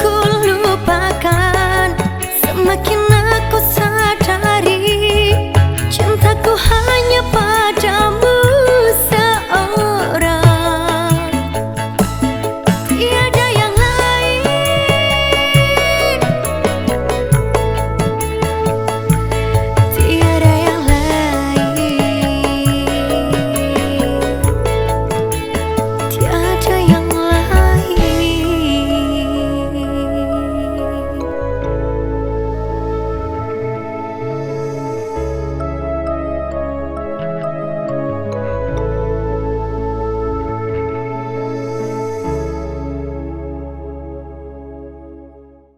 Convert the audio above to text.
ku lupakan Semakin